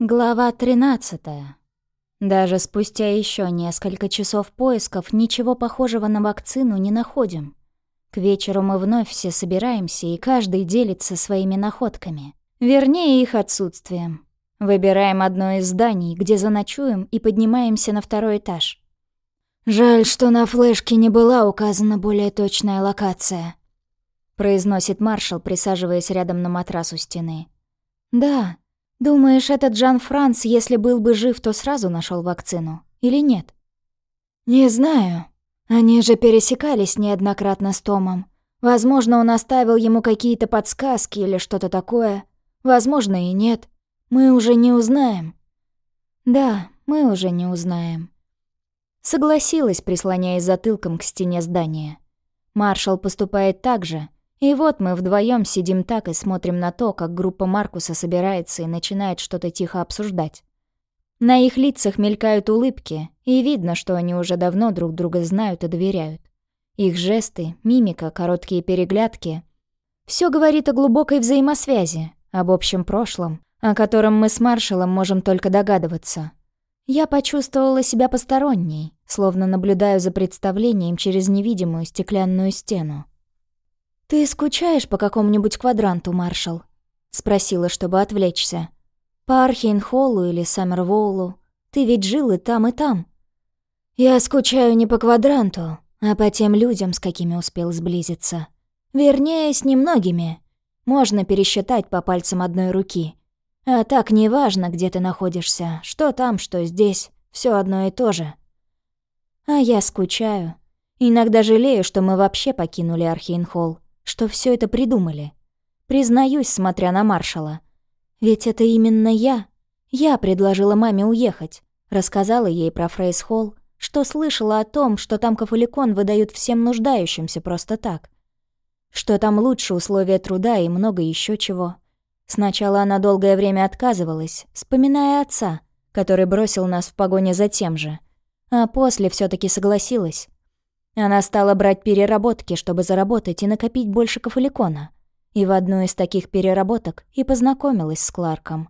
Глава 13. Даже спустя еще несколько часов поисков ничего похожего на вакцину не находим. К вечеру мы вновь все собираемся, и каждый делится своими находками. Вернее, их отсутствием. Выбираем одно из зданий, где заночуем, и поднимаемся на второй этаж. «Жаль, что на флешке не была указана более точная локация», произносит маршал, присаживаясь рядом на матрас у стены. «Да, Думаешь, этот Жан-Франц, если был бы жив, то сразу нашел вакцину? Или нет? Не знаю. Они же пересекались неоднократно с Томом. Возможно, он оставил ему какие-то подсказки или что-то такое. Возможно, и нет. Мы уже не узнаем. Да, мы уже не узнаем. Согласилась, прислоняясь затылком к стене здания. Маршал поступает так же, и вот мы вдвоем сидим так и смотрим на то, как группа Маркуса собирается и начинает что-то тихо обсуждать. На их лицах мелькают улыбки, и видно, что они уже давно друг друга знают и доверяют. Их жесты, мимика, короткие переглядки — все говорит о глубокой взаимосвязи, об общем прошлом, о котором мы с Маршалом можем только догадываться. Я почувствовала себя посторонней, словно наблюдаю за представлением через невидимую стеклянную стену. «Ты скучаешь по какому-нибудь квадранту, маршал?» — спросила, чтобы отвлечься. «По Архейнхоллу или Саммервоулу? Ты ведь жил и там, и там». «Я скучаю не по квадранту, а по тем людям, с какими успел сблизиться. Вернее, с немногими. Можно пересчитать по пальцам одной руки. А так неважно, где ты находишься, что там, что здесь, все одно и то же». «А я скучаю. Иногда жалею, что мы вообще покинули Архейнхолл что все это придумали. Признаюсь, смотря на маршала. Ведь это именно я. Я предложила маме уехать. Рассказала ей про Фрейс Холл, что слышала о том, что там кафаликон выдают всем нуждающимся просто так. Что там лучше условия труда и много еще чего. Сначала она долгое время отказывалась, вспоминая отца, который бросил нас в погоне за тем же. А после все таки согласилась. Она стала брать переработки, чтобы заработать и накопить больше кафаликона. И в одну из таких переработок и познакомилась с Кларком.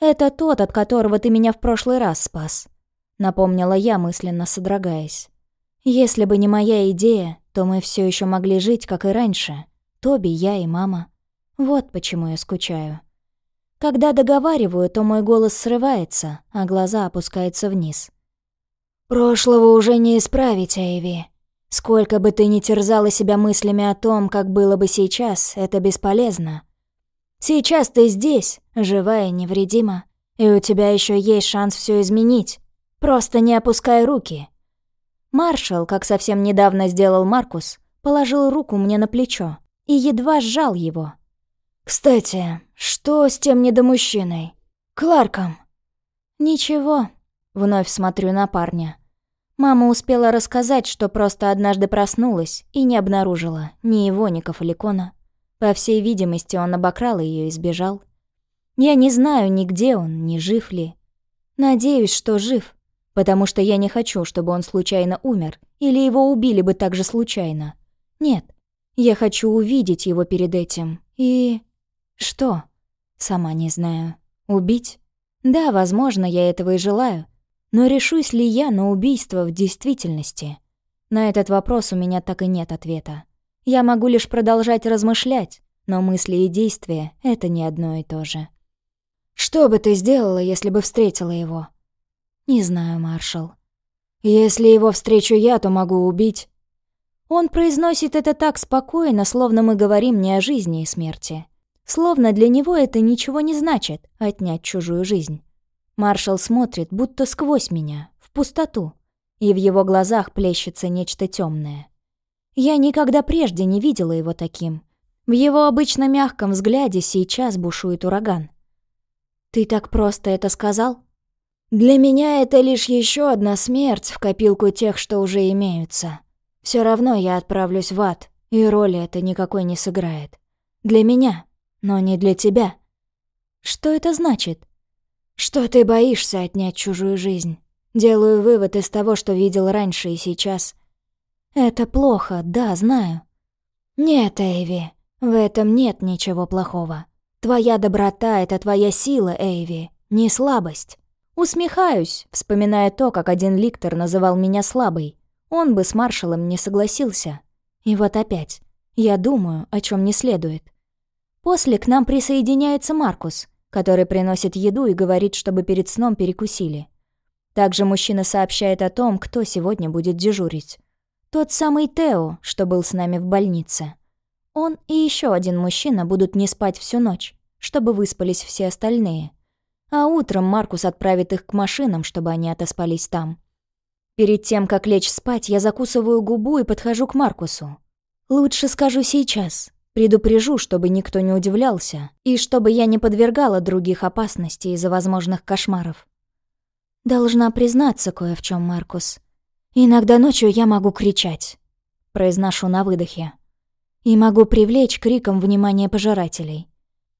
«Это тот, от которого ты меня в прошлый раз спас», — напомнила я, мысленно содрогаясь. «Если бы не моя идея, то мы все еще могли жить, как и раньше. Тоби, я и мама. Вот почему я скучаю. Когда договариваю, то мой голос срывается, а глаза опускаются вниз. «Прошлого уже не исправить, Эйви», Сколько бы ты ни терзала себя мыслями о том, как было бы сейчас, это бесполезно. Сейчас ты здесь, живая невредима, и у тебя еще есть шанс все изменить. Просто не опускай руки. Маршал, как совсем недавно сделал Маркус, положил руку мне на плечо и едва сжал его. «Кстати, что с тем недомужчиной? Кларком?» «Ничего», — вновь смотрю на парня. Мама успела рассказать, что просто однажды проснулась и не обнаружила ни его, ни Кафаликона. По всей видимости, он обокрал ее и сбежал. Я не знаю, ни где он, ни жив ли. Надеюсь, что жив, потому что я не хочу, чтобы он случайно умер, или его убили бы так же случайно. Нет, я хочу увидеть его перед этим. И... Что? Сама не знаю. Убить? Да, возможно, я этого и желаю. Но решусь ли я на убийство в действительности? На этот вопрос у меня так и нет ответа. Я могу лишь продолжать размышлять, но мысли и действия — это не одно и то же. «Что бы ты сделала, если бы встретила его?» «Не знаю, маршал». «Если его встречу я, то могу убить». Он произносит это так спокойно, словно мы говорим не о жизни и смерти. Словно для него это ничего не значит — отнять чужую жизнь. Маршал смотрит, будто сквозь меня, в пустоту, и в его глазах плещется нечто темное. Я никогда прежде не видела его таким. В его обычно мягком взгляде сейчас бушует ураган. «Ты так просто это сказал?» «Для меня это лишь еще одна смерть в копилку тех, что уже имеются. Все равно я отправлюсь в ад, и роли это никакой не сыграет. Для меня, но не для тебя». «Что это значит?» Что ты боишься отнять чужую жизнь? Делаю вывод из того, что видел раньше и сейчас. Это плохо, да, знаю. Нет, Эйви, в этом нет ничего плохого. Твоя доброта — это твоя сила, Эйви, не слабость. Усмехаюсь, вспоминая то, как один ликтор называл меня слабой. Он бы с маршалом не согласился. И вот опять. Я думаю, о чем не следует. После к нам присоединяется Маркус, который приносит еду и говорит, чтобы перед сном перекусили. Также мужчина сообщает о том, кто сегодня будет дежурить. Тот самый Тео, что был с нами в больнице. Он и еще один мужчина будут не спать всю ночь, чтобы выспались все остальные. А утром Маркус отправит их к машинам, чтобы они отоспались там. Перед тем, как лечь спать, я закусываю губу и подхожу к Маркусу. Лучше скажу сейчас. Предупрежу, чтобы никто не удивлялся, и чтобы я не подвергала других опасности из-за возможных кошмаров. Должна признаться кое в чем, Маркус. Иногда ночью я могу кричать. Произношу на выдохе. И могу привлечь криком внимание пожирателей.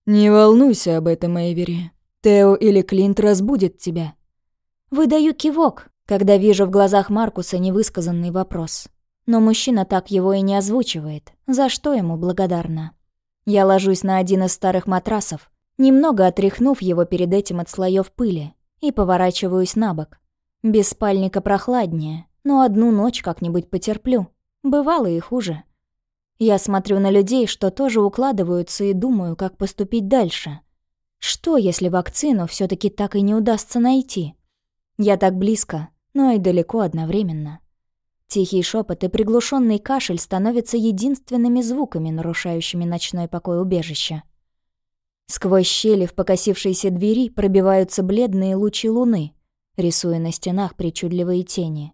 «Не волнуйся об этом, Эйвери. Тео или Клинт разбудит тебя». Выдаю кивок, когда вижу в глазах Маркуса невысказанный вопрос. Но мужчина так его и не озвучивает, за что ему благодарна. Я ложусь на один из старых матрасов, немного отряхнув его перед этим от слоев пыли, и поворачиваюсь на бок. Без спальника прохладнее, но одну ночь как-нибудь потерплю. Бывало и хуже. Я смотрю на людей, что тоже укладываются, и думаю, как поступить дальше. Что, если вакцину все таки так и не удастся найти? Я так близко, но и далеко одновременно. Тихий шепот и приглушенный кашель становятся единственными звуками, нарушающими ночной покой убежища. Сквозь щели в покосившейся двери пробиваются бледные лучи луны, рисуя на стенах причудливые тени.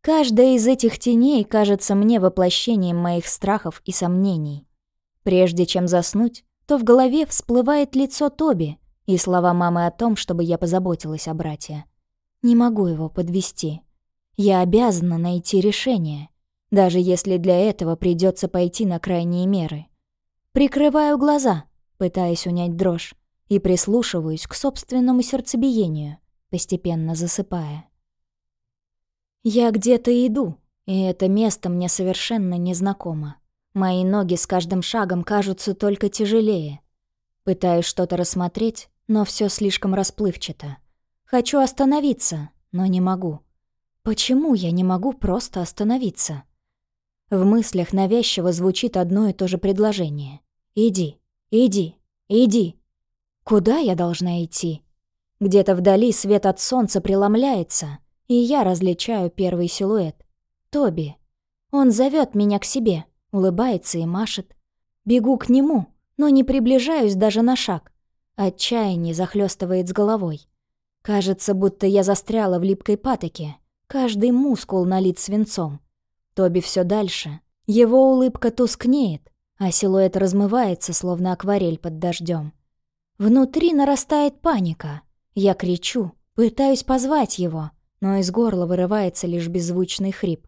Каждая из этих теней кажется мне воплощением моих страхов и сомнений. Прежде чем заснуть, то в голове всплывает лицо Тоби и слова мамы о том, чтобы я позаботилась о брате. Не могу его подвести. Я обязана найти решение, даже если для этого придется пойти на крайние меры. Прикрываю глаза, пытаясь унять дрожь, и прислушиваюсь к собственному сердцебиению, постепенно засыпая. Я где-то иду, и это место мне совершенно незнакомо. Мои ноги с каждым шагом кажутся только тяжелее. Пытаюсь что-то рассмотреть, но все слишком расплывчато. Хочу остановиться, но не могу. Почему я не могу просто остановиться? В мыслях навязчиво звучит одно и то же предложение. «Иди, иди, иди». Куда я должна идти? Где-то вдали свет от солнца преломляется, и я различаю первый силуэт. Тоби. Он зовет меня к себе улыбается и машет. Бегу к нему, но не приближаюсь даже на шаг. Отчаяние захлестывает с головой. Кажется, будто я застряла в липкой патоке. Каждый мускул налит свинцом. Тоби все дальше. Его улыбка тускнеет, а силуэт размывается, словно акварель под дождем. Внутри нарастает паника. Я кричу, пытаюсь позвать его, но из горла вырывается лишь беззвучный хрип.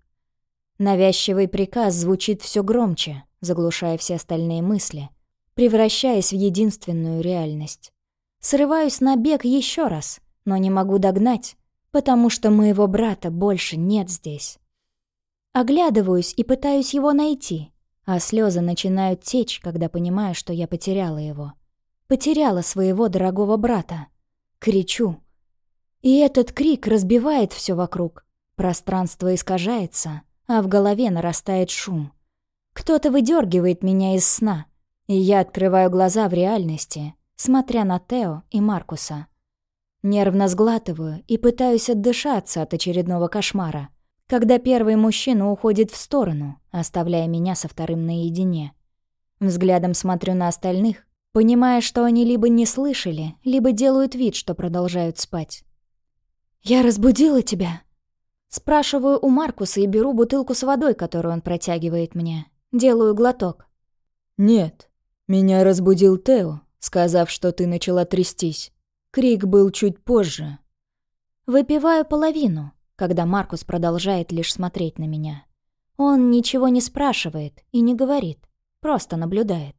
Навязчивый приказ звучит все громче, заглушая все остальные мысли, превращаясь в единственную реальность. Срываюсь на бег еще раз, но не могу догнать, потому что моего брата больше нет здесь. Оглядываюсь и пытаюсь его найти, а слезы начинают течь, когда понимаю, что я потеряла его. Потеряла своего дорогого брата. Кричу. И этот крик разбивает все вокруг. Пространство искажается, а в голове нарастает шум. Кто-то выдергивает меня из сна, и я открываю глаза в реальности, смотря на Тео и Маркуса. Нервно сглатываю и пытаюсь отдышаться от очередного кошмара, когда первый мужчина уходит в сторону, оставляя меня со вторым наедине. Взглядом смотрю на остальных, понимая, что они либо не слышали, либо делают вид, что продолжают спать. «Я разбудила тебя?» Спрашиваю у Маркуса и беру бутылку с водой, которую он протягивает мне. Делаю глоток. «Нет, меня разбудил Тео, сказав, что ты начала трястись. Крик был чуть позже». Выпиваю половину, когда Маркус продолжает лишь смотреть на меня. Он ничего не спрашивает и не говорит, просто наблюдает.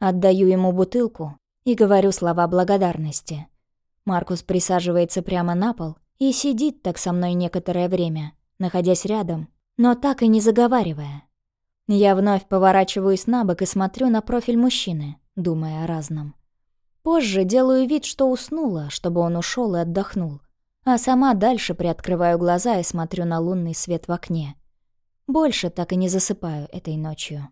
Отдаю ему бутылку и говорю слова благодарности. Маркус присаживается прямо на пол и сидит так со мной некоторое время, находясь рядом, но так и не заговаривая. Я вновь поворачиваюсь на бок и смотрю на профиль мужчины, думая о разном. Позже делаю вид, что уснула, чтобы он ушел и отдохнул. А сама дальше приоткрываю глаза и смотрю на лунный свет в окне. Больше так и не засыпаю этой ночью.